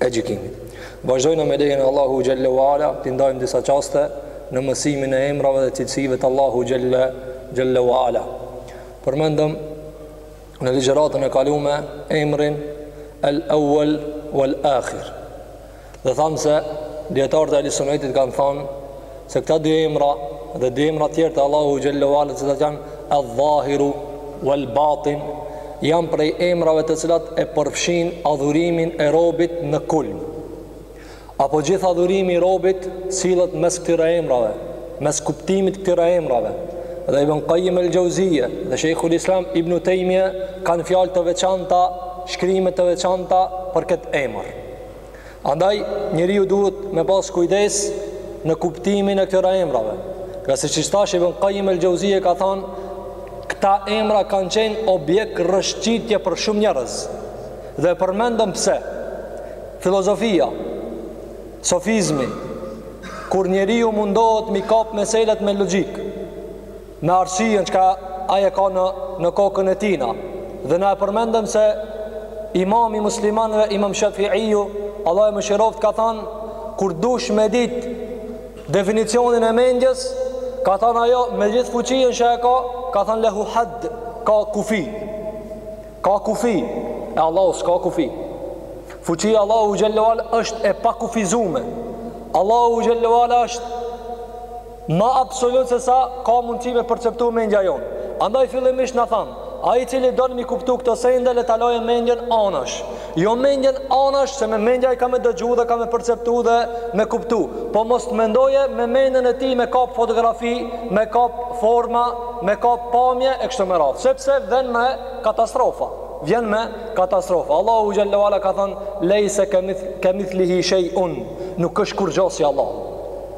e gjykimit. Vazhdojna me lejen e Allahu xhelle ve ala t'i ndajmë disa çaste në mësimin e emrave dhe cilësive të Allahu xhelle xhelle ve ala. Përmendëm në ligjëratën e kalume emrin El Awwal wal Akhir. Dhe thamë se dietarët e Ahli Sunnetit kanë thënë Se këta dy emra dhe dy emra tjera të Allahu xhelle ve ala të cilat janë Al-Dhahiru Wal-Batin janë prej emrave të cilat e përfshin adhurimin e robit në kulm. Apo gjithë adhurimi i robit sillet mes këtyra emrave, mes kuptimit këtyra emrave. Dhe Ibn Qajim El Xhevzije dhe Shejhul Islam Ibnu Tejmije kanë fjalë të veçanta, shkrime të veçanta për këtë emër. Andaj, njeriu duhet me pas kujdes në kuptimin e këtyra emrave. Ngase qysh thashë Ibn Kajim El Xhevzije ka thanë, këta emra kanë qenë objekt rrëshqitje për shumë njerëz. Dhe përmendëm pse, filozofia, sofizmi, kur njeriu mundohet mi kap meselet me logjikë, me arsyen çka ai e ka në në kokën e tina dhe na e përmendëm se imam i muslimanëve imam Shafi'iu Allahu e mëshiroftë ka thënë kur dush me dit definicionin e mendjes ka thënë ajo me gjithë fuqinë që e ka ka thënë lehu hadd ka kufi ka kufi e Allahu s'ka kufi fuqia e Allahu xhelle ve ala është e pakufizume Allahu xhelle ve ala është Ma absolut se sa ka mundësi me perceptu mendja jonë. Andaj fillimisht na thamë, ai i cili don mi kuptu këto sende le ta lojë mendjen anash. Jo mendjen anash se me mendje ai ka me dëgju dhe ka me perceptu dhe me kuptu, po mos të mendoje me mendjen e tij me kap fotografi, me kap forma, me kap pamje e kështu me radhë, sepse vjen me katastrofa, vjen me katastrofa. Allahu xhalla wala ka thënë, Lejse kemithlihi shejun, nuk është kurrgjo si Allahu.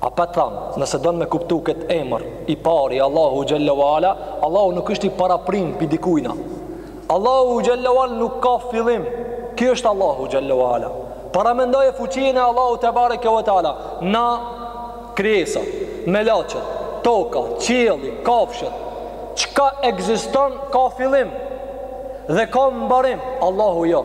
E pat thanë, nëse don me kuptu kët emër i pari Allahu xhalla u ala, Allahu nuk është i paraprim pi dikujna. Allahu xhalla u ala nuk ka fillim. Ky është Allahu xhalla u ala. Paramendoje fuqinë e Allahu tebareke u teala na krijesa, melaçet, toka, qielli, kafshët. Çka ekziston ka fillim dhe ka mbarim, Allahu jo.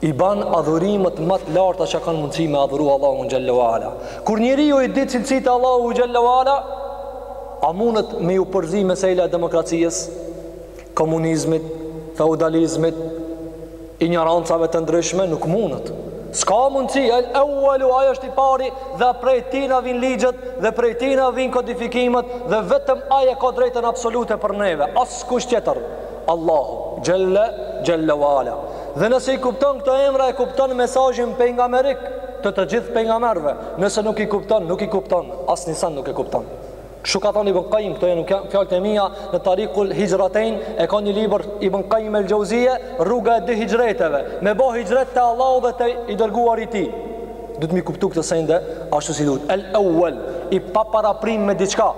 i ban adhurimet ma të larta që kanë mundësi me adhuru Allahun xhallahu ala. Kur njeriu i din cilësitë e Allahut xhallahu ala, a mundet me ju përzi mesela e demokracisë, komunizmit, feudalizmit, injorancave të ndryshme, nuk mundet. S'ka mundësi, Evvelu, ai është i pari dhe prej tina vin ligjet dhe prej tina vin kodifikimet dhe vetëm ai e ka drejtën absolute për neve, askush tjetër. Allahu xhelle wala dhe nëse i kupton këto emra e kupton mesazhin pejgamberik të të gjithë pejgamberëve nëse nuk i kupton nuk i kupton as njësen nuk e kupton Kështu ka thonë Ibn Qayyim, këto nuk janë fjalët e mia në Tarikul Hijratain, e ka një libër Ibn Qayyim el-Jauziye, Rruga e dy hijreteve, me ba hijret te Allahu dhe te i dërguari i tij. duhet me i kuptu këto sende ashtu si duhet el awwal i pa paraprim me diçka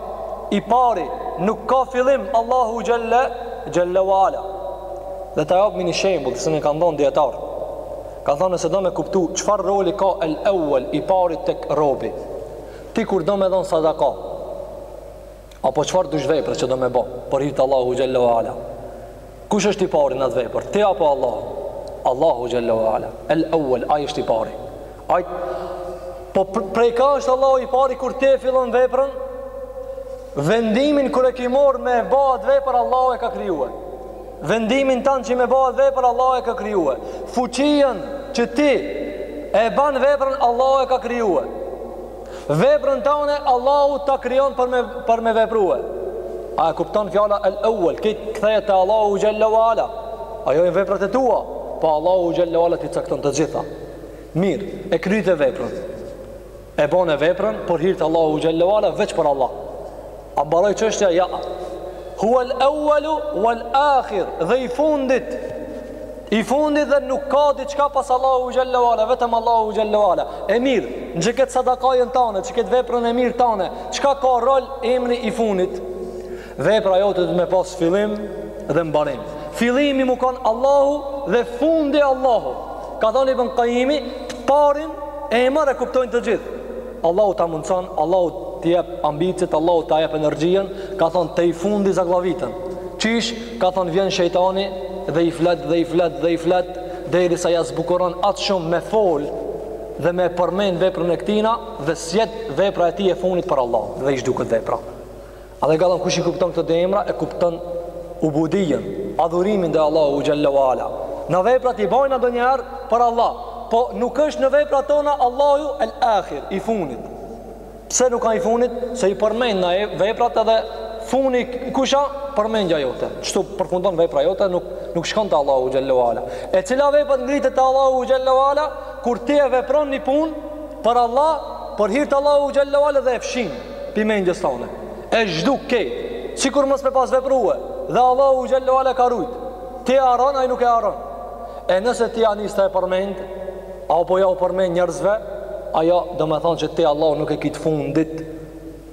i pari nuk ka fillim Allahu xhalla xhalla wala dhe ta jap një shembull se na kanë thon dijetarët kanë thanë se do me kuptu çfarë roli ka el awwal i pari tek robi ti kur do me dhon sadaka Apo çfarë dush vepre që do me bo Për hir të Allahu xhalla wala Kush është i pari në atë vepër Ti apo Allahu Allahu xhalla wala El Ewel Ai është i pari Ai Po prej ka është Allahu i pari Kur ti e fillon veprën Vendimin kur e ki marr me e ba atë vepër Allahu e ka krijue Vendimin tan që me ba atë vepër Allahu e ka krijue Fuqinë që ti E ban veprën Allahu e ka krijue Veprën tane Allahu ta krijon për me për me veprue. A e kupton fjala el awwal, krejt kthehet te Allahu xhalla wala. Ato janë veprat e tua, po Allahu xhalla wala t'i cakton të gjitha. Mirë, e kryte veprën. E bone veprën për hir të Allahu xhalla wala veç për Allah. A mbaroi çështja jo. Huwal awwalu wal akhir, dhe i fundit. I fundit dhe nuk ka diçka pas Allahu xhalla wala, vetëm Allahu xhalla wala. E mirë, në qëket sadakajën tane, në qëket veprën e mirë tane, çka ka rol emri i fundit? Vepra jote duhet me pas fillim dhe mbarim. Fillimi me kon Allahu dhe fundi Allahu. Ka thonë Ibn Qayimi, të parin emër e kuptojnë të gjithë. Allahu ta mundson, Allahu të jep ambiciet, Allahu ta jep energjinë, ka thon te i fundi zaglavitën. Qysh ka thon vjen shejtani dhe i flet dhe i flet dhe i flet derisa ia zbukuron aq shumë me fol dhe me përmend veprën e këtina dhe s'jet vepra e tij e funit për Allah dhe i zhduket vepra. Andaj, vllazën, kush i kupton këto dy emra e kupton ubudijen, adhurimin ndaj Allahu xhallahu ala. Na veprat i bajna ndonjëherë për Allah, po nuk është në veprat tona Allahu el akhir, i funit. Pse nuk o i funit? Se i përmendna veprat edhe funi kush o përmendja jote. Qështu përfundon vepra jote nuk nuk shkon te Allahu xhallahu ala. E cila vepër ngritet te Allahu xhallahu ala kur ti e vepron një punë për Allah, për hir të Allahu xhallahu ala dhe e fshin. pi mendjes tane. E zhduk krejt. Sikur mos me pas veprue dhe Allahu xhallahu ala ta ruj. Ti e harron ai nuk e harron. E nëse ti ja nis të e përmend, apo ja u përmend njerëzve, ajo domethonë që ti Allahun nuk e ki të fundit.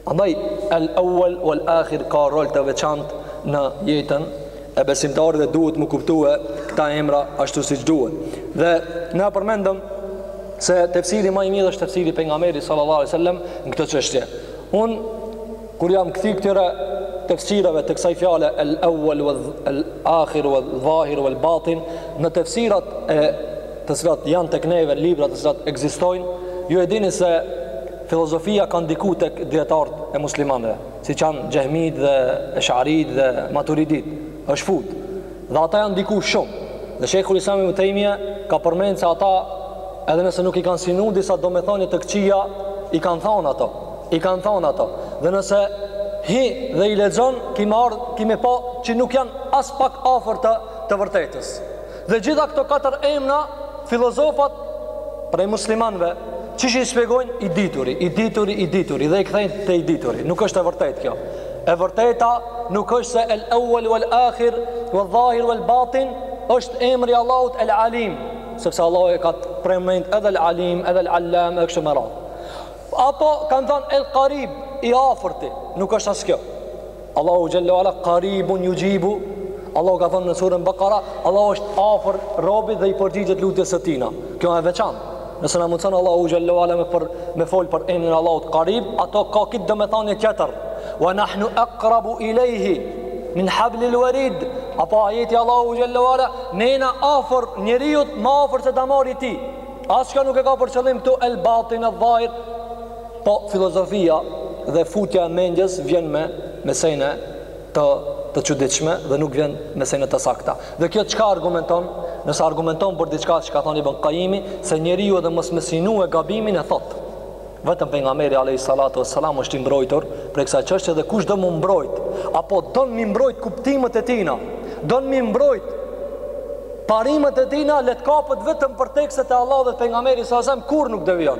Andaj el awwal wal akhir ka rol të veçantë në jetën e besimtarit dhe duhet m'u kuptue këta emra ashtu siç duhet. Dhe na përmendëm se tefsiri ma i mirë është tefsiri i pejgamberit sallallahu alejhi we sallam në këtë qështje. Unë, kur jam kthy këtyre tefsirave të kësaj fjale, el awel wal akhir wal dhahir wal batin, në tefsirat e të cilat janë tek neve, libra të cilat ekzistojnë, ju e dini se filozofia ka ndiku te dijetarët e muslimanëve. siç janë xehmit dhe esharit dhe maturidit është fut dhe ata janë ndiku shumë dhe shejhul islam Ibn Tejmije ka përmend se ata edhe nëse nuk i kanë synu disa domethënie të këqija i kanë thonë ato i kanë thonë ato dhe nëse hi dhe i lexon ki me ardhë ki me pa që nuk janë aspak afër të, të vërtetës Dhe gjitha këto katër emna filozofat prej muslimanëve qysh i shpjegojnë i dituri, i dituri, i dituri dhe i kthejnë te i dituri. Nuk është e vërtetë kjo. E vërteta nuk është se el awwal wal akhir wal zahir wal batin është emri i Allahut el alim, sepse Allahu e ka përmend edhe el alim, edhe el allam edhe kështu me radhë. Apo kanë thënë el qarib i afërti, nuk është as kjo. Allahu xhalla wa ala qaribun yujibu Allahu ka thënë në surën Bakara, Allahu është afër robit dhe i përgjigjet lutjes së tina. Kjo është e veçantë. Nëse na mundson Allahu xhalla wa ala me për me fol për emrin Allahut qarib, ato ka këtë domethënie tjetër. Wa nahnu aqrabu ilayhi min hablil warid. Apo ajeti Allahu xhalla wa ala ne jena afër njeriut ma afër se damari i tij. As ajo nuk e ka për qëllim këtu el batin el dhahir, Po filozofia dhe futja e mendjes vjen me me sene të të çuditshme dhe nuk vjen me sene të sakta. Dhe kjo çka argumenton? Nëse argumenton për diçka siç ka thënë Ibn Kajimi se njeriu edhe mos me synu e gabimin e thotë. Vetëm pejgamberi alayhi salatu wassalam është i mbrojtur prej kësaj çështje dhe kush do m'u mbrojt apo don m'i mbrojt kuptimet e tina, don m'i mbrojt parimet e tina le të kapet vetëm për tekstet e Allahut dhe pejgamberit sallallahu alajhi wasallam kurrë nuk devijon.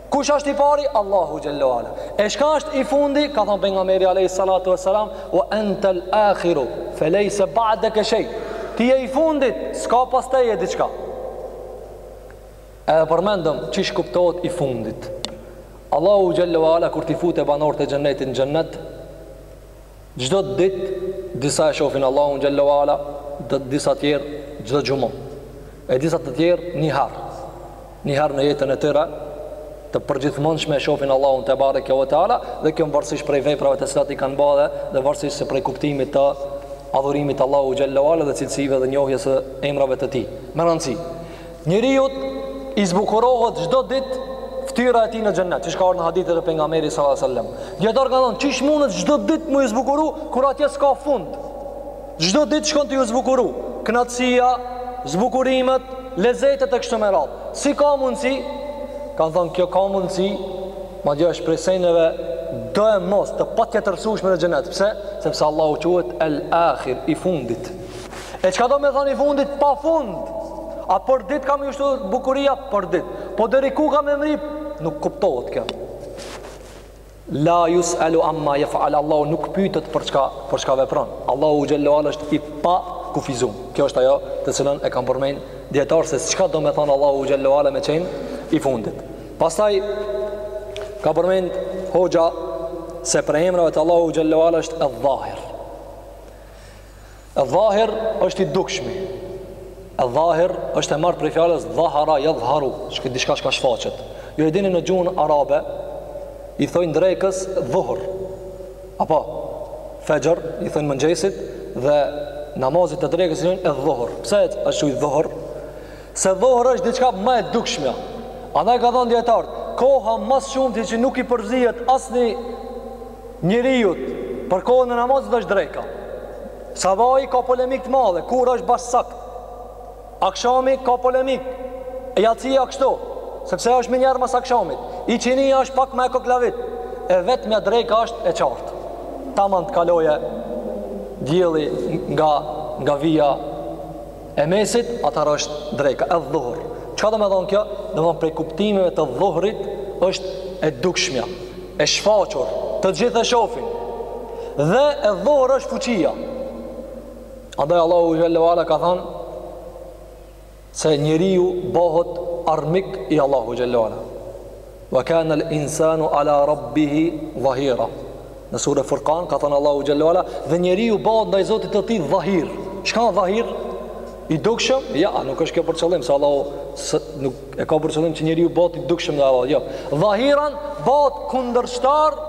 Kush është i pari? Allahu xhalla wa ala. E çka është i fundi? Ka thënë pejgamberi alayhi salatu wasalam, "Wa anta al-akhiru, fa laysa ba'daka shay." Ti je i fundit, s'ka pas teje diçka. Edhe përmendëm qysh kuptohet i fundit. Allahu xhalla wa ala kur t'i futë banorët e xhennetit në xhennet, Çdo ditë disa e shofin Allahun xhalla u ala, disa tjerë çdo xhumë. E disa të tjerë një harë. Një harë në jetën e tyre të përgjithmonshme e shofin Allahun tebareke we teala dhe kjo varësisht prej veprave të cilat i kanë bërë dhe varësisht se prej kuptimit të adhurimit t'Allahut xhalla u ala dhe cilësive dhe njohjes së emrave të tij. Me rëndësi Njeriut i zbukurohet çdo ditë ftyra e tij në xhennet, siç ka ardh në hadithe të pejgamberit sallallahu alajhi wasallam. Dijetarët kanë thënë, qysh mundet çdo ditë me ju zbukuru kur atje s'ka fund. Çdo ditë shkon tu ju zbukuru, kënaqësia, zbukurimet, lezetet e kështu me radhë. Si ka mundësi? Kan thënë kjo ka mundësi, madje është prej sejneve doemos të patjetërsueshme në xhennet. Pse? Sepse Allahu quhet El-Akhir, i fundit. E çka do me thanë i fundit pa fund? A përditë ka me ju shtu bukuria? Përditë. Po deri ku ka me mrri? Nuk kuptohet kjo. La jus'elu amma jef'al, Allahu nuk pytet për çka, për çka vepron. Allahu xhelle ve ala është i pakufizum. Kjo është ajo të cilën e kanë përmen dijetarët se çka do me thanë Allahu xhelle ve ala me qenë i fundit. Pastaj ka përmen hoxha se prej emrave të Allahut xhelle ve ala është Edh-Dhahir. Edh-Dhahir është i dukshmi. Edh-Dhahir është e marrë prej fjalës dhahara jadhharu, çka diçka që shfaqet. Ju e dini në gjuhën arabe i thonë drekës dhuhr. Apo fexhr i thonë mëngjesit dhe namazit të drekës i thonë dhuhr. Pse është qujt dhuhr? Se dhuhr është diçka më e dukshmja. Andaj kanë thënë dijetarët, koha më së shumti që nuk i përzihet asnjë njeriut për kohën e namazit është dreka. Sabahi ka polemikë të madhe, kur është bash sakt. Akshami ka polemikë. E jacija kështu, sepse është menjëherë mas akshamit. Iqinia është pak më e koklavit. E vetmja dreka është e qartë. Taman të kalojë dielli nga, nga vija E mesit, atëherë është dreka, edh-dhuhr. Çka do me thonë kjo? Do me thonë prej kuptimeve të dhuhrit është e dukshmja, e shfaqur, të gjithë e shofin. Dhe edh-dhuhr është fuqia. Andaj Allahu xhelle ve ala ka thonë se njeriu bohet armik i Allahut xhelle ve ala. Wa kana al insanu ala rabbihi dhahira Në sure Furqan ka thënë Allahu xhelle ve ala dhe njeriu bëhet ndaj Zotit të tij dhahir. Çka është dhahir? I dukshëm? Ja, nuk është kjo për qëllim se Allahu se, nuk e ka për qëllim që njeriu bëhet i dukshëm ndaj Allahut. Jo. Dhahiran bëhet kundërshtar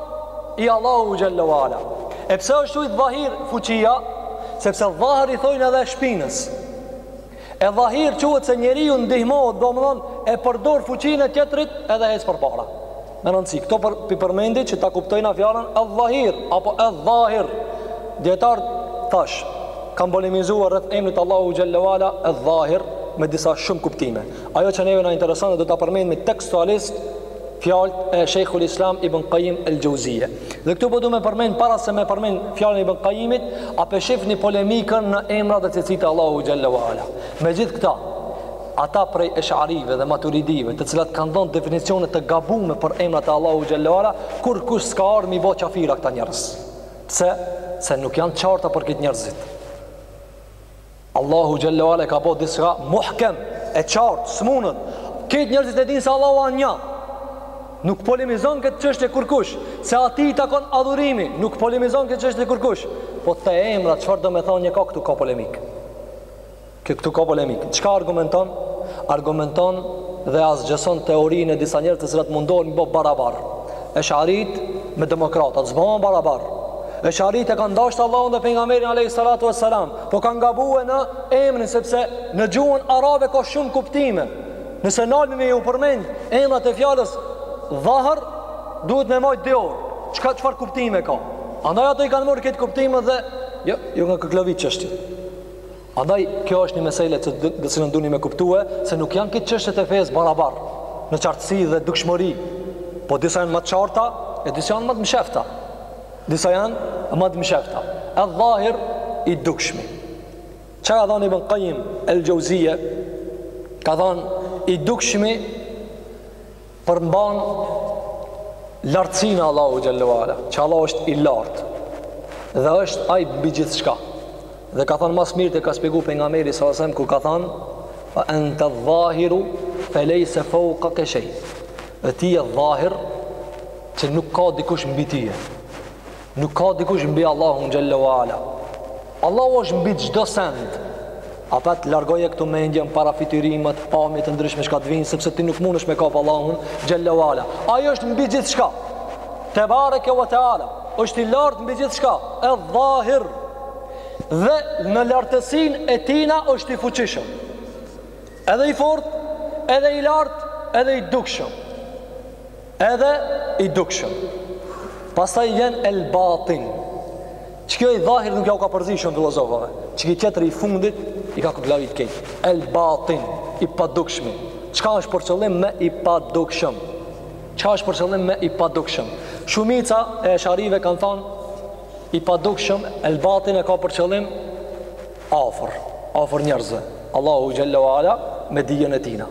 i Allahut xhelle ve ala. E pse është qujt dhahir fuqia? Sepse dhahr i thonë edhe shpinës. Edh-dhahir quhet se njeriu ndihmohet, domthon e përdor fuqinë e tjetrit edhe ec përpara. Me rëndësi, këto po i përmendi që ta kuptojmë na fjalën edh-dhahir apo edh-dhahir. Dijetarët tash kanë polemizuar rreth emrit Allahu xhelle ve ala Edh-Dhahir me disa shumë kuptime. Ajo që neve na intereson dhe do ta përmendim tekstualisht fjalët e Shejhul Islam Ibn Qayyim el-Jauziye. Dhe këtu po du me përmend para se me përmend fjalën e Ibn Qayyimit, a po e shifni polemikën në emra dhe cilësi e Allahut xhallahu ala. Megjithë këtë, ata prej esharive dhe maturidive, të cilat kanë dhon definicione të gabume për emrat e Allahu xhallahu ala, kurkush s'ka ardh me i bo qafira këta njerëz. Pse? Se nuk janë të qarta për krejt njerëzit. Allahu xhalla u ala ka bo diçka muhkem, e qartë, smunët. Krejt njerëzit e dinë se Allahu është një. Nuk polemizon këtë çështje kurkush, se atij i takon adhurimi, nuk polemizon këtë çështje kurkush. Po te emra, çfarë domethan një ka këtu ka polemik. Këtu ka polemik. Çka argumenton? Argumenton dhe asgjëson teorinë e disa njerëz të cilat mundohen me i bo barabar. Esharit me demokratat, s'bohen barabar. Esharit e kanë dasht Allahun dhe pejgamberin alayhi salatu wassalam. Po kanë gabue në emrin sepse në gjuhën arabe ka shumë kuptime. Nëse nalemi me ju përmend emrat e fjalës dhahër, duhet me majt dy orë. Çka çfarë kuptime ka? Andaj ato i kanë morë keq kuptimet dhe jo, jo kanë koklavit çështje. Andaj kjo është një mesele të cilën duni me kuptue se nuk janë krejt çështjet e fesë barabar në qartësi dhe dukshmëri. Po disa janë ma të qarta e disa janë ma të mshefta. Disa janë ma të mshefta. Edh-dhahir i dukshmi. Ça ka thanë Ibn Kajim el-Xhauzije? Ka thanë i dukshmi përmban lartësinë e Allahut xhelle ue ala. Që Allahu asht i lartë. Dhe është ai mbi gjithçka. Dhe ka thanë ma së mirti e ka shpjegu pejgamberi salasem ku ka thanë fe ente dhahiru fe lejse feukake shej. Ti je edh-dhahir Se nuk ka dikush mbi tije. Nuk ka dikush mbi Allahun xhallahu ala. Allahu është mbi çdo send. Apet largoje këtu mendjen parafytyrimet, pamjet e ndryshme çka të vijnë sepse ti nuk mundesh me kap Allahun xhallahu ala. Ai është mbi gjithçka. Tebareke ve teala. Është i lartë mbi gjithçka. Edh-dhahir. Dhe në lartësinë e tina është i fuqishëm. Edhe i fortë, edhe i lartë, edhe i dukshëm. Edhe i dukshëm. Pastaj vjen el batin. Ç'ky edh-dhahir nuk ja u ka përzi shumë filozofëve. Ç'ky tjetri i fundit i ka koklavit krejt. El batin i padukshmi. Çka është për qëllim me i padukshëm? Çka është për qëllim me i padukshëm? Shumica e esharive kanë thënë i padukshëm el batin e ka për qëllim afër, afër njerëzve. Allahu xhallahu ala me dijën e tina.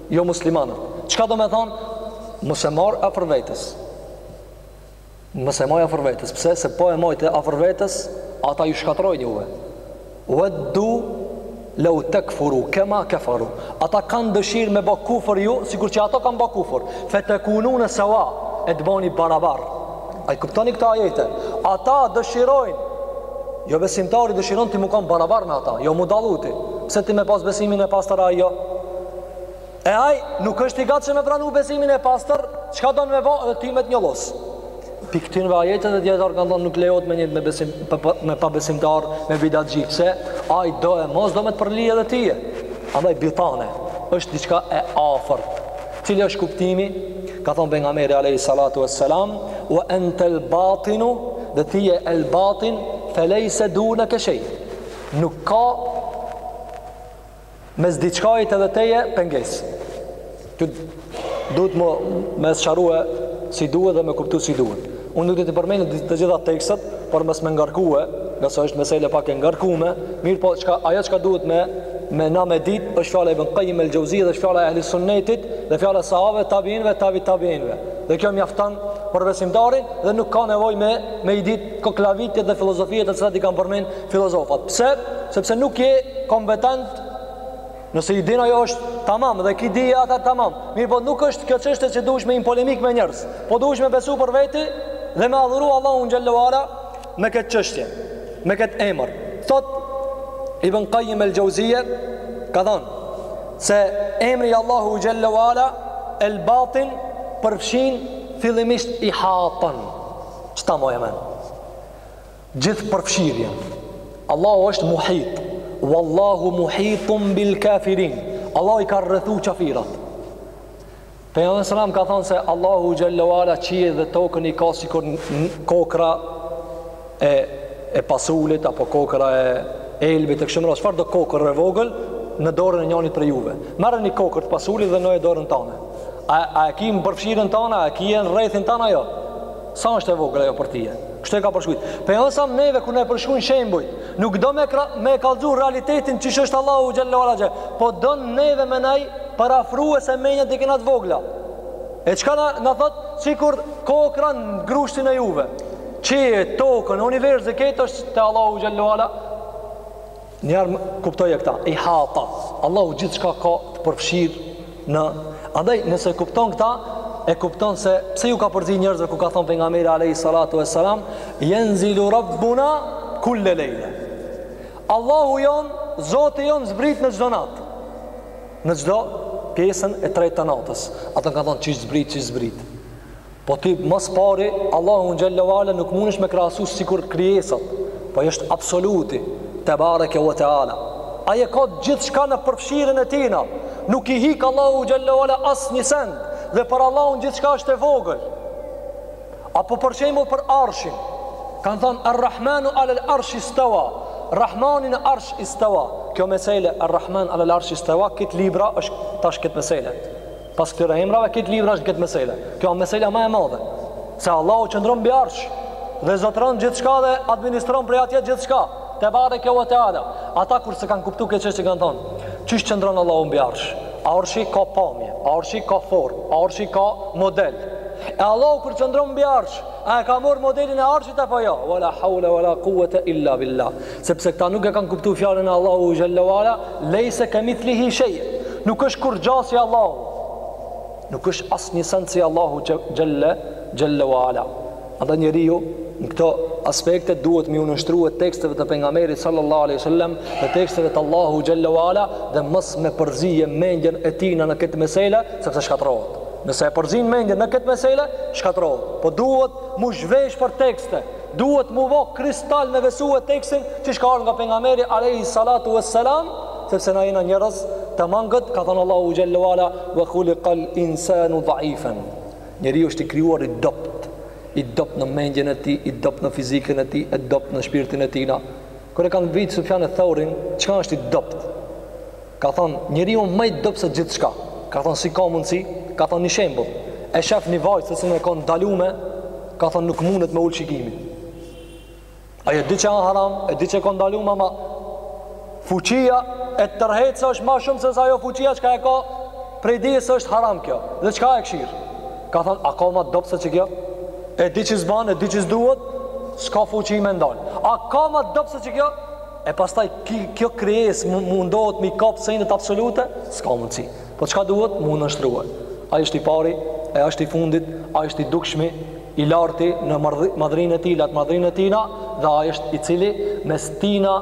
jo muslimanët. Çka do me thonë? Mos e maj afër vetes. Mos e maj afër vetes. Pse? Se po e majte afër vetes, ata ju shkatrojnë juve. Weddu lau tekfuru kema kefaru. Ata kanë dëshirë me ba kufër ju, sikur që ato kanë ba kufër. Fatakununa sawa, e të bëni barabar. A i kuptoni këto ajete? Ata dëshirojnë Jo besimtari dëshiron ti me kanë barabar me ata, jo m'u dallu ti. Pse ti me pas besimin e pastër, a jo? E ai nuk është i gatshëm me pranu besimin e pastër, çka don me ba edhe ti me të njollos. Prej këtyne ajeteve dijetarët kanë thënë nuk lejohet me nejt me besim me pabesimtar, me bidatxhi, se Ai domosdo me të përly edhe ti. Andaj bitane është diçka e afërt. Cili është kuptimi? Ka thënë pejgamberi alayhi salatu wassalam, "Wa antal batinu" dhe ti je el batin, "Falaysa dunaka shay." Nuk ka Mes diçkait edhe teje pengesë. Ky duhet me u sqarue si duhet dhe me kuptu si duhet. Unë nuk do t'i përmendi të gjitha tekstet, për mos me ngarkue, ngase është mesele pak e ngarkume, mirëpo çka, ajo çka duhet me, ne me ditë, është fjala e Ibn Kajim el-Xheuzi dhe është fjala e ehli sunnetit dhe fjala e sahabëve, tabiinëve, tabi tabiinëve. Dhe kjo mjafton për besimtarin dhe nuk ka nevojë me, me i dit koklavitjet dhe filozofitë të cilat i kanë përmend filozofat. Pse? Sepse nuk je kompetent nëse i din ajo është tamam dhe ki dije atëherë tamam. Mirëpo nuk është kjo çështje që duhesh me hi n'polemikë me njerëz. Po duhesh me besu për veti dhe me adhuru Allahun xhelle ue ala me këtë çështje, me këtë emër. Thot Ibn Qayyim el-Jauziyje ka thënë se emri i Allahut xhelle ue ala el-Batin përfshin fillimisht ihatan. Qeta maje n'men Gjithë përfshirjen. Allahu është muhit. Wallahu muhitun bil kafirin. Allahu i ka rrethu qafirat. Pejgamberi sallallahu alajhi ka thënë se Allahu xhelle ue ala qiejt dhe tokën i ka sikur kokrra e e pasulit apo kokrra e elbit e kështu me radhë. Çfarëdo kokërr e vogël në dorën e njërit prej juve. Merre ni kokërr të pasulit dhe në dorën tënde. A a e ki n'përfshirjen tënde, a e ki n'rrethin tënd, a jo? Sa është e vogël ajo për ti? Kështu e ka përshkrujt. Pejgamberi alejhi selam neve kur na i përshkrun shembujt, nuk do me, me e kallzu realitetin qysh është Allahu xhelle ue ala, po don neve me na i përafrue se menjet i kena t'vogla. E çka na, na thotë, sikur kokrra në grushtin e juve, qiej e tokën, univers e këta është te Allahu xhelle ue ala, Njëherë kuptoje këta, i hata. Allahu gjithçka ka të përfshirë në... Andaj, nëse e kupton këta, e kupton se pse ju ka përzi njerëzve kur ka thonë pejgamberi alejhi salatu ve selam, jenzilu rabbuna kulle lejle. Allahu jonë, zoti jonë zbret në çdo natë. Në çdo pjesën e tretë të natës. Ata ka thonë qysh zbret, qysh zbret. Po ti ma s'pari Allahu xhallahu ala nuk mundesh me krahasu sikur krijesat, po ai është absoluti tebareke ve teala. Ai e ka gjithçka në përfshirjen e tina. Nuk i hik Allahu xhallahu ala asnjë send dhe për Allahun gjithçka është e vogël. Apo për shembull për arshin. Kan thënë Ar-Rahmanu alal arshi stawa. Rahmani në arsh istawa. Kjo mesele Ar-Rahman alal arshi stawa, n'kit libër është tash kit mesele. Pas këtyre emrave n'këtë libër është këtë mesele. Kjo a meseleja ma e madhe. Se Allahu qëndron mbi arsh dhe zotëron gjithçka dhe administron prej atje gjithçka. Tebareke ve teala. Ata kur s'e kanë kuptu këtë çështje kanë thonë, qysh qëndron Allahu mbi arsh? Arshi ka pamje, arshi ka formë, arshi ka model. E Allahu kur qëndron mbi arsh, a e ka marr modelin e arshit apo jo? Wala hawla wala quwata illa billah. Sepse këta nuk e kanë kuptu fjalën e Allahu xhallahu ala, lejse kamithlihi shay. Nuk është kurgja si Allahu. Nuk është asnjë send si Allahu xhalla xhallahu ala. Andaj njeriu në këto aspekte duhet m'iu nënshtrue teksteve të pejgamberit sallallahu aleyhi sallam dhe teksteve të Allahu xhallahu ala dhe mos me përzie mendjen e tina në këtë mesele sepse shkatrohet nëse e përzin mendjen në këtë mesele shkatrohet po duhet mu zhvesh për tekste Duhet mu bo kristal me besu tekstin qysh ka ardh nga pejgamberi alejhi salatu ve selam Sepse na jena njerëz të mangët Ka thënë Allahu xhallahu ala Ve khulikal insanu dhaifen Njeriu është i krijuar i dobët I dobët në mendjen e tij I dobët në fizikën e tij I dobët në shpirtin e tina Kur e kanë vetë Sufjan eth-Theurin Çka është i dobët Ka thonë, njeriu ma i dobët se gjithçka. Ka thonë, si ka mundësi? Ka thonë një shembull. E shef një vajzë të cilën e ka t'ndalume, ka thonë nuk mundet me ul shikimin. Ai e di që jan haram, e di që e ka t'ndalume, ama fuqia tërheqëse është ma shumë se sa ajo fuqia çka e ka prej dijes se është haram kjo. Dhe çka, e kshyr? Ka thonë, a ka ma dobët se qikjo? E di që s'bën, e di që s'duhet, s'ka fuqi me e ndal. A ka ma dobët se qikjo? E pastaj kjo krijesë mundohet mi kap senet absolute? S'ka mundësi. Po çka duhet? Mu nënshtrue. Ai është i pari, ai është i fundit, ai është i dukshmi, i larti në madhërinë e tij, lart madhërinë e tina, dhe ai është i cili, mes tina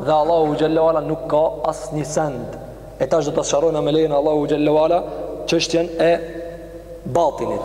dhe Allahu xhallahu ala nuk ka asnjë send. E tash do ta sqarojmë me lejen Allahu xhallahu ala, çështjen e batinit.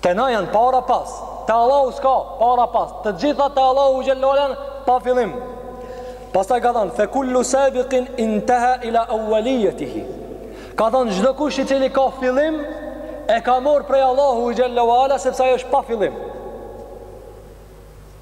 Te na janë para pas. Te Allahu s'ka para pas. Të gjitha te Allahu xhelle ue ala pa fillim. Pastaj ka thënë, fe kullu sabiqin intaha ila awwaliyatihi. Ka thënë çdo kush i cili ka fillim e ka mor prej Allahu xhelle ue ala sepse ai është pa fillim.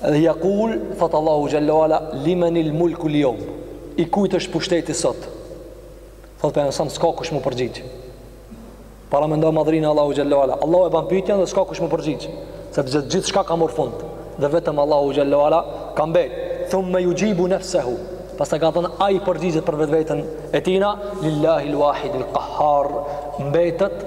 Dhe jekul, thot Allahu xhelle ue ala, limenil mulku l'jeum, i kujt është pushteti sot. Thot për e nësëm, s'ka kush mu përgjigjë. Paramendo madhërinë e Allahut xhelle ue ala. Allahu e ban pytjen dhe s'ka kush mu përgjigjë. Sepse gjithçka ka mor fund. Dhe vetëm Allahu xhelle ue ala ka mbet. Thumme juxhibu nefsehu. Pastaj ka thënë, ai përgjigjet për vetveten e tina, lillahi l'wahid l'kahar, mbetet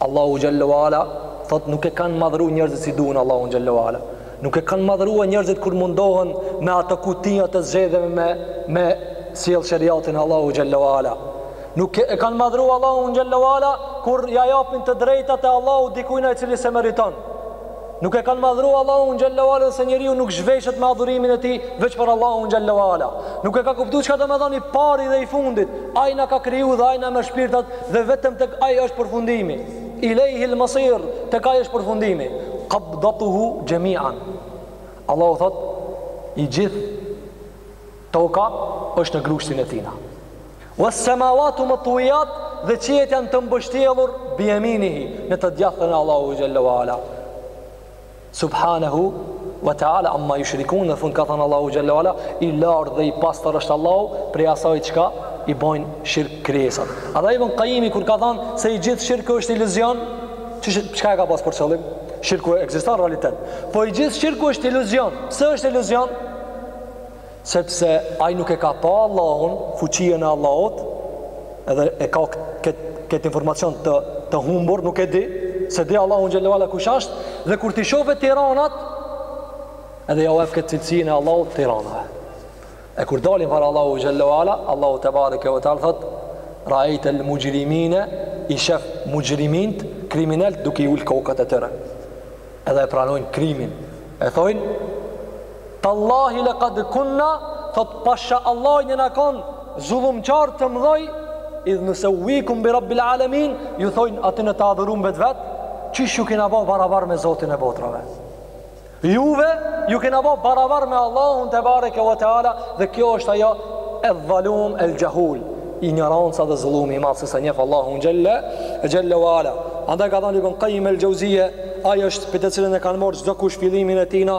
Allahu xhelle ue ala thot nuk e kanë madhru njerëzit si duhet Allahun xhelle ue ala. Nuk e kanë madhruar njerëzit kur mundohen me ato kutia të zgjedhjeve me me sjell sheriatin e Allahut xhelle ue ala. Nuk e kanë madhruar Allahun xhelle ue ala kur ja japin të drejtat e Allahut dikujna i cili s'e meriton. Nuk e kanë madhru Allahun xhelle ue ala se njeriu nuk zhveshet me adhurimin e tij veç për Allahun xhelle ue ala. Nuk e ka kuptu çka domethonë i pari dhe i fundit. Ai na ka kriju dhe ai na merr shpirtat dhe vetëm tek ai është përfundimi. Ilayhi al-masir, tek ai është përfundimi. Qabdatuhu jami'an. Allahu thot i gjithë Toka është në grushtin e tina. Wa samawatu matwiyat dhe qiejt janë të mbështjellur bi yaminihi në të djathtën e Allahut xhelle ue ala. Subhanahu wa ta'ala amma yushrikun në fund ka thënë Allahu xhelle ue ala i lart dhe i pastër është Allahu prej asaj çka i bojnë shirk krijesat. Andaj Ibn Qayimi kur ka thënë se i gjithë shirku është iluzion, çka e ka pas për qëllim? Shirku ekziston realitet. Po i gjithë shirku është iluzion. Pse është iluzion? sepse ai nuk e ka pa Allahun, fuqinë e Allahut, edhe e ka këtë këtë informacion të të humbur, nuk e di, s'e di Allahu xhelle ue ala kush asht, dhe kur t'i shohë tiranat, edhe jau jep këtë cilësinë e Allahut tiranave. E kur dalin para Allahut xhelle ue ala, Allahu tebareke ve teala thot: "Ra'ayta al-mujrimina" i shef muxhrimint, kriminelt duke i ul kokat e tyre. Edhe e pranojnë krimin. E thojnë Tallahi lekad kunna, thot pasha Allahun jena kon zullumqarë të mdhoj, idh nusevvikum bi rabbi l'alemin, ju thojnë atyne të adhurumve të vet, qysh ju kena bo barabar me Zotin e botrave. Juve, ju kena bo barabar me Allahun tebareke ve teala, dhe kjo është ajo edh-dhalum el-xhahul, injoranca dhe zullumi i madh, se s'e njef Allahun xhelle, xhelle ue ala. Andaj ka thonë Ibn Kajim el-Xhauzije, ai është prej të cilit e kanë morë çdo kush fillimin e tina,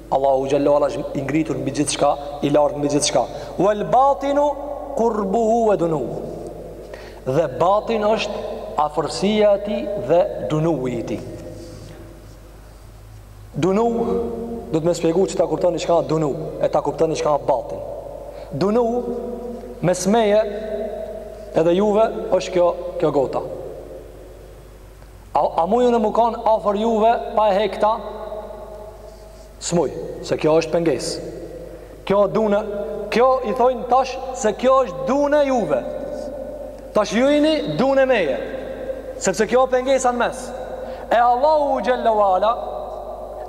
Allahu xhallahu ala është i ngritur mbi gjithçka, i lartë mbi gjithçka. Wal batinu qurbuhu wa dunu. Dhe batin është afërsia e tij dhe dunuji i tij. Dunu do ta shpjegoj që ta kuptoni çka dunu, e ta kuptoni çka batin. Dunu mes meje edhe juve është kjo kjo gota. A, a muj unë me kanë afër juve pa e hek këta? Smuj, se kjo është pengesë. Kjo dune, kjo i thojnë tash se kjo është dune juve. Tash ju ini dune meje. Sepse kjo pengesa në mes. E Allahu xhelle ue ala,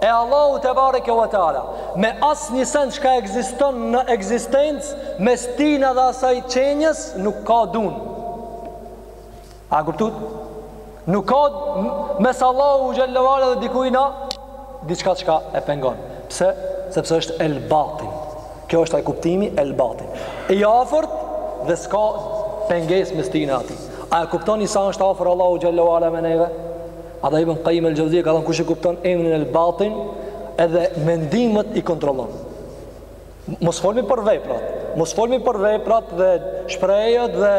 e Allahu tebareke ve teala. Me asnjë send çka ekziston në ekzistencë, mes tina dhe asaj qenjës, nuk ka dune. A e kuptut? Nuk ka mes Allahu xhallahu ala dhe dikujna diçka çka e pengon. Pse? Sepse është el batin. Kjo është ai kuptimi el batin. I afërt dhe s'ka pengesë mes tij dhe atij. A e kuptoni sa është afër Allahu xhallahu ala me neve? Edhe ibn Qayyim el-Jauziyja ka thënë kush e kupton emrin el batin edhe mendimet i kontrollon. Mos folmi për veprat, mos folmi për veprat dhe shprehjet dhe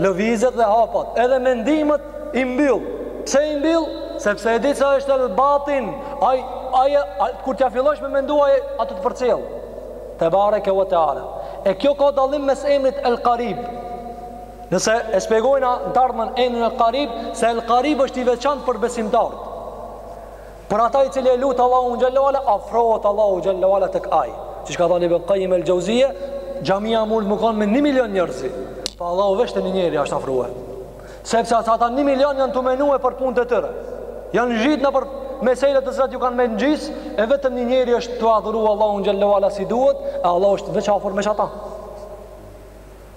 lëvizjet dhe hapat, edhe mendimet i mbyll. Pse i mbyll? Sepse e di sa është el batin, ai ai kur t'ia fillosh me mendu ato të përcjell. Te bareke ve teala. E kjo ka dallim mes emrit El Qarib. Nëse e shpjegojna në të ardhmen emrin El Qarib, se El Qarib është i veçantë për besimtarët. Për ata i cili e lut Allahun xhallahu ala afrohet Allahu xhallahu ala tek ai. Siç ka thënë Ibn Qayyim el-Jauziyje, xhamia mun me kon me 1 milion njerëz. Po Allahu veç te një njeri është afrue. Sepse ata ata 1 milion janë tu menue për punët e tyre. Janë zhytun nëpër mesele të cilat ju kanë mëngjis, e vetëm një njeri është tu adhuru Allahu xhallahu ala si duhet, e Allahu është veç afër me ata.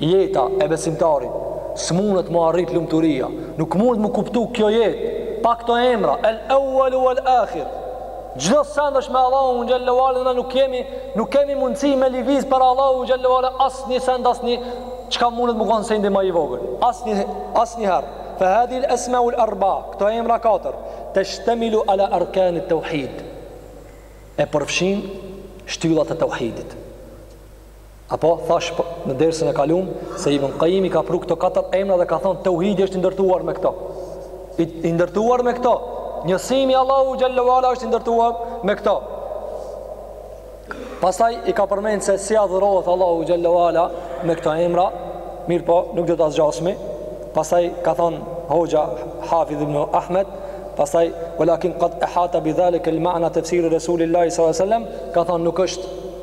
Jeta e besimtarit s'munët mu arrit lumturia. Nuk munët mu kuptu kjo jetë pa këto emra, el ewalu el akhir. Çdo send është me Allahun xhelle ue ala dhe nuk kemi, nuk kemi mundësi me lëviz pa Allahun xhelle ue ala asnjë send, asnjë çka munët mu konë sendi ma i vogël. Asnjë, asnjëherë. Fe hadhil esmaul arba, këto emra katër, teshtemilu ala erkanit teuhid. E përfshin shtyllat e teuhidit. Apo thash po, në dersën e kalum se Ibn Qayyim ka pru këto katër emra dhe ka thanë teuhidi është i ndërtuar me këto. I ndërtuar me këto. Njësimi i Allahut xhelle ue ala është i ndërtuar me këto. Pastaj i ka përmend se si adhurohet Allahu xhelle ue ala me këto emra, mirëpo, nuk do ta zgjasim. Pastaj ka than Hoxha Hafidh ibn Ahmed, pastaj walakin qad ahata bi dhalika al ma'na tafsir Resulillah sallallahu alaihi wasallam, ka than nuk është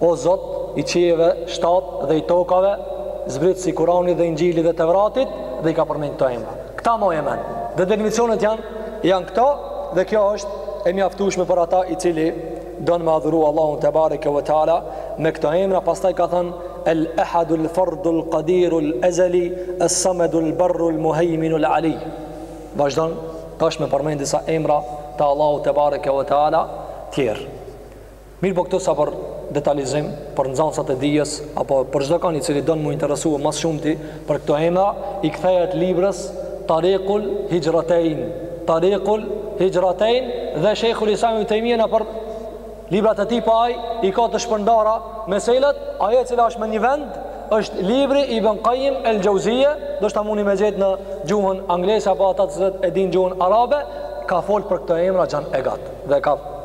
O Zot, i qiejve shtatë dhe i tokave, zbritësi i Kur'anit dhe Inxhilit dhe Tevratit dhe i ka përmend këto emra. Këta maje n'men. Dhe definicionet janë janë këto dhe kjo është e mjaftushme për ata i cili don me adhuru Allahun tebareke ve teala me këto emra, pastaj ka thënë El Ahadul Fardul Qadirul Azali El Samadul Barrul Muhayminul Ali. Vazhdon tash me përmend disa emra të Allahut tebareke ve teala tjerë. Mirëpo këtu sa për detalizim, për nxansat e dijes apo për çdokan i cili don m'u interesue ma s'shumti për këto emra, i kthehet librës Tariqul Hijratein, Tariqul Hijratein dhe Shejhul Islam Ibn Tejmije nëpër librat e tij po ai i ka të shpërndara meselat, ajo e cila është me një vend është libri i Ibn Qayyim El Jauzije, doshta muni me gjetë në gjuhën angleze apo ata të cilët e dinë gjuhën arabe, ka fol për këto emra gjan e gat dhe ka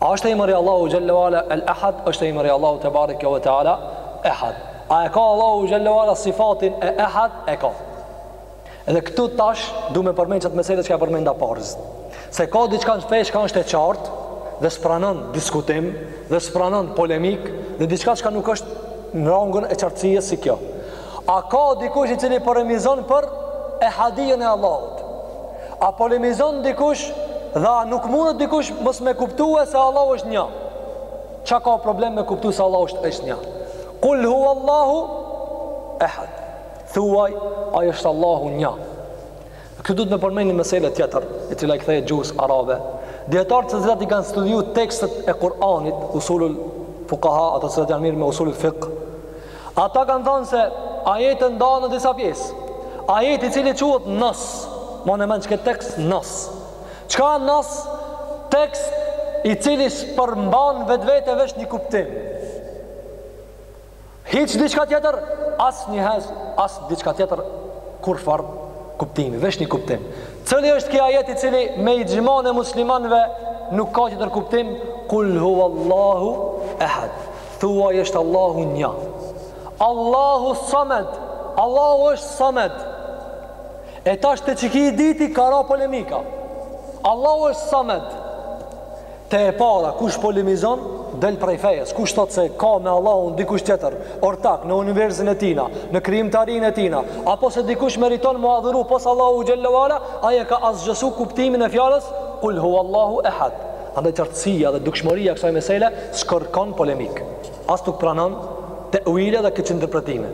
A është emri i Allahut xhelle ue ala El Ehad është emri i Allahut tebareke ve teala Ehad A e ka Allahu xhelle ue ala sifatin e Ehad e ka Edhe këtu tash du me përmen qatë mesele çka e përmenda parëz Se ka diçka në fe çka është e qartë dhe s'pranon diskutim dhe s'pranon polemikë dhe diçka çka nuk është në rangun e qartësisë si kjo A ka dikush i cili polemizon për Ehadijën e Allahut A polemizon dikush dhe a nuk mundet dikush mos me kuptue se Allah është një? Ça ka problem me kuptu se Allah është një? Kul huvallahu ehad. Thuaj, ai është Allahu një. Këtu duhet me përmen ni mesele tjetër, e cila i kthehet gjuhës arabe. Dijetarët të cilët i kanë studiu tekstet e Kur'anit, usulul fukaha, ata të cilët janë marrë me usulul fikh, Ata kanë thënë se ajetet ndahen në disa pjesë. Ajeti i cili quhet Nas, mane n'mend çët tekst Nas. Çka Nas? Tekst i cili s'përmban n'vetvete veç një kuptim. Hiç diçka tjetër, as një hez, as diçka tjetër kurrfarë kuptimi, veç një kuptim. Cili është ky ajet i cili me ixhmanë e muslimanve nuk ka tjetër kuptim? Kul huvallahu ehad. Thuaj është Allahu nja. Allahu Samed. Allahu është Samed. E tash të qiki i diti ka ra polemika. Allahu është Samed. Te e para kush polimizon del prej fejes. Kush thotë se ka me Allahun dikush tjetër, ortak në universin e tina, në krijimtarinë e tina, apo se dikush meriton mu adhuru pos Allahu xhallahu ala, ai e ka asgjësu kuptimin e fjalës kul huwallahu ehad. Andaj qartësia dhe dukshmëria e kësaj mesele s'kërkon polemik, as nuk pranon teuile dhe keqinterpretime.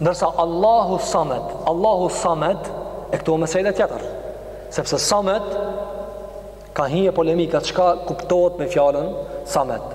Ndërsa Allahu Samet, Allahu Samet e këtu a mesele tjetër, sepse Samet ka hi polemika çka kuptohet me fjalën Samet.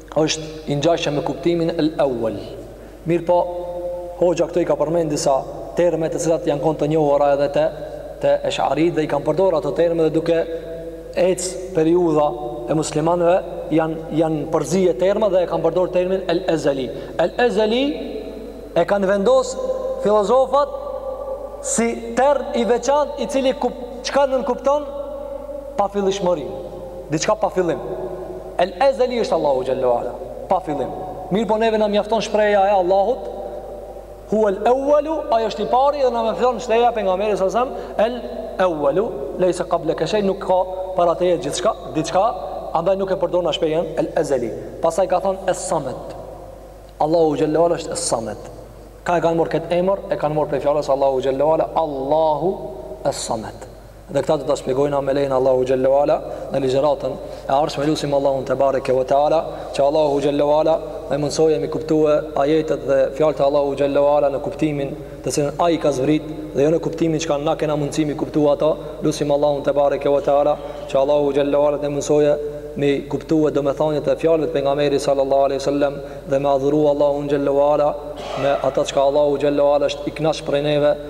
është i ngjashëm me kuptimin el awwal. Mirëpo, hoxha këtu i ka përmend disa terme të cilat janë kon të njohura edhe te te Esh'aritë dhe i kanë përdorur ato terme dhe duke ec periudha e muslimanëve janë janë përzi terma dhe e kanë përdor termin el ezeli. El ezeli e kanë vendos filozofat si term i veçant i cili kup, çka nënkupton pafillishmëri, diçka pa fillim. El Ezeli është Allahu xhallahu ala, pa fillim. Mirpo neve na mjafton shprehja e Allahut Huwa el Awwalu, ai është i pari dhe na mjafton shprehja e pejgamberit salasem El Awwalu, leysa qablaka shay, nuk ka para teje gjithçka, diçka, andaj nuk e përdor na shprehjen El Ezeli. Pastaj ka than Es Samad. Allahu xhallahu ala është Es Samad. Ka e kanë mor kët emër, e kanë mor prej fjalës Allahu xhallahu ala, Allahu Es Samad. Dhe këta do ta shpjegojmë na me lejen Allahu xhallahu ala në ligjëratën e ardhshme lusim Allahun te bareke ve teala që Allahu xhallahu ala me na mundësu mi kuptue ajetet dhe fjalët e Allahu xhallahu ala në kuptimin të cilën ai ka zbrit dhe jo në kuptimin që na kena mundësi mi kuptua ato lusim Allahun te bareke ve teala që Allahu xhallahu ala me na mundësu mi kuptue domethëniet e fjalëve të pejgamberit sallallahu alaihi wasallam dhe me adhuru Allahun xhallahu ala me ata çka Allahu xhallahu ala është i kënaq prej neve